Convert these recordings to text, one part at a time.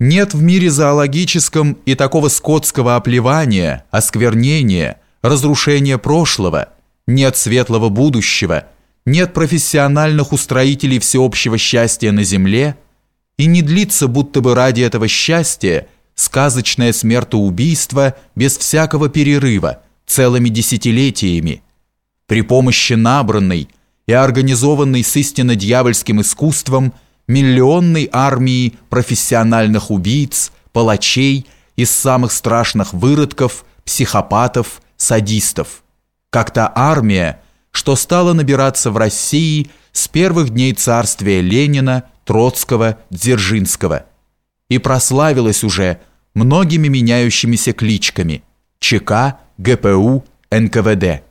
Нет в мире зоологическом и такого скотского оплевания, осквернения, разрушения прошлого, нет светлого будущего, нет профессиональных устроителей всеобщего счастья на земле, и не длится будто бы ради этого счастья сказочное смертоубийство без всякого перерыва, целыми десятилетиями, при помощи набранной и организованной с истинно дьявольским искусством – миллионной армии профессиональных убийц, палачей из самых страшных выродков, психопатов, садистов. Как та армия, что стала набираться в России с первых дней царствия Ленина, Троцкого, Дзержинского и прославилась уже многими меняющимися кличками ЧК, ГПУ, НКВД.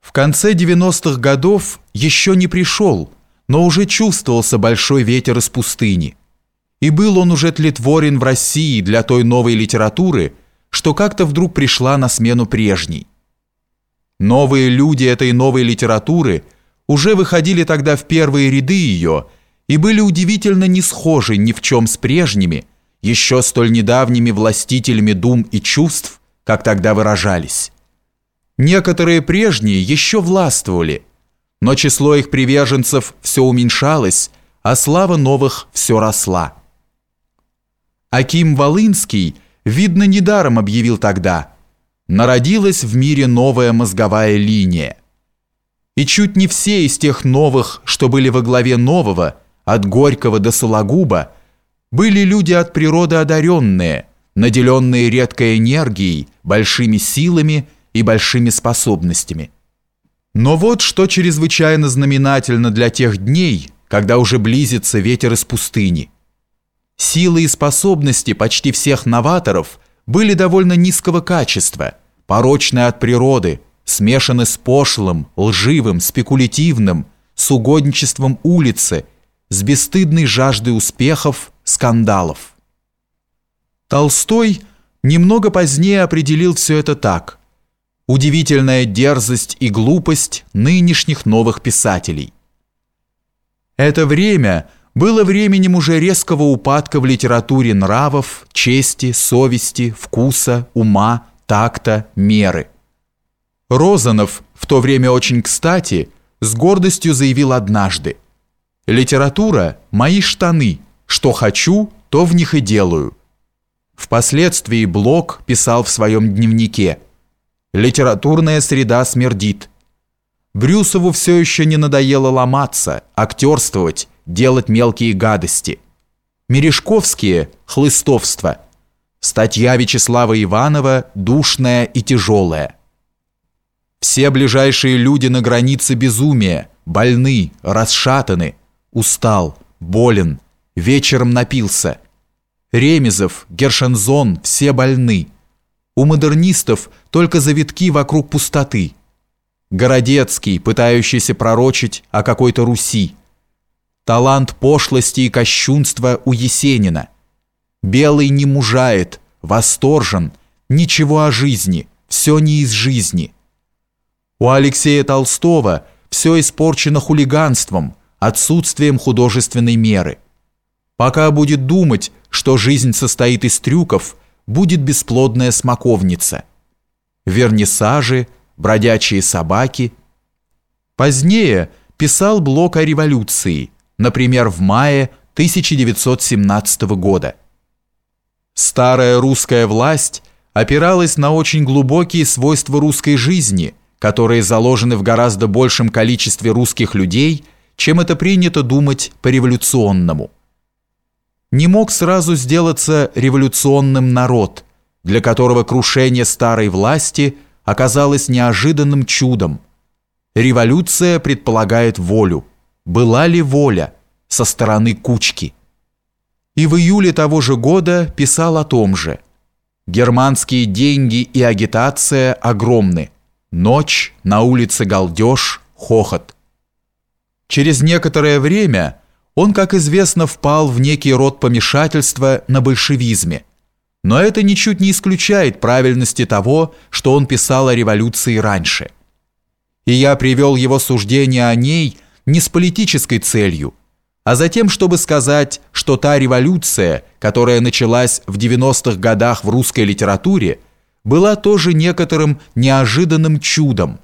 В конце 90-х годов еще не пришел – но уже чувствовался большой ветер из пустыни. И был он уже тлетворен в России для той новой литературы, что как-то вдруг пришла на смену прежней. Новые люди этой новой литературы уже выходили тогда в первые ряды ее и были удивительно не схожи ни в чем с прежними, еще столь недавними властителями дум и чувств, как тогда выражались. Некоторые прежние еще властвовали – но число их приверженцев все уменьшалось, а слава новых все росла. Аким Волынский, видно, недаром объявил тогда «Народилась в мире новая мозговая линия». И чуть не все из тех новых, что были во главе нового, от Горького до Сологуба, были люди от природы одаренные, наделенные редкой энергией, большими силами и большими способностями. Но вот что чрезвычайно знаменательно для тех дней, когда уже близится ветер из пустыни. Силы и способности почти всех новаторов были довольно низкого качества, порочные от природы, смешаны с пошлым, лживым, спекулятивным, с угодничеством улицы, с бесстыдной жаждой успехов, скандалов. Толстой немного позднее определил все это так – удивительная дерзость и глупость нынешних новых писателей. Это время было временем уже резкого упадка в литературе нравов, чести, совести, вкуса, ума, такта, меры. Розанов, в то время очень кстати, с гордостью заявил однажды «Литература – мои штаны, что хочу, то в них и делаю». Впоследствии Блок писал в своем дневнике – Литературная среда смердит. Брюсову все еще не надоело ломаться, актерствовать, делать мелкие гадости. Мережковские – хлыстовство. Статья Вячеслава Иванова душная и тяжелая. Все ближайшие люди на границе безумия, больны, расшатаны, устал, болен, вечером напился. Ремезов, Гершензон – все больны – у модернистов только завитки вокруг пустоты. Городецкий, пытающийся пророчить о какой-то Руси. Талант пошлости и кощунства у Есенина. Белый не мужает, восторжен, ничего о жизни, все не из жизни. У Алексея Толстого все испорчено хулиганством, отсутствием художественной меры. Пока будет думать, что жизнь состоит из трюков – будет бесплодная смоковница. Вернисажи, бродячие собаки. Позднее писал блок о революции, например, в мае 1917 года. Старая русская власть опиралась на очень глубокие свойства русской жизни, которые заложены в гораздо большем количестве русских людей, чем это принято думать по-революционному не мог сразу сделаться революционным народ, для которого крушение старой власти оказалось неожиданным чудом. Революция предполагает волю. Была ли воля со стороны кучки? И в июле того же года писал о том же. Германские деньги и агитация огромны. Ночь, на улице галдеж, хохот. Через некоторое время – он, как известно, впал в некий род помешательства на большевизме. Но это ничуть не исключает правильности того, что он писал о революции раньше. И я привел его суждение о ней не с политической целью, а затем, чтобы сказать, что та революция, которая началась в 90-х годах в русской литературе, была тоже некоторым неожиданным чудом –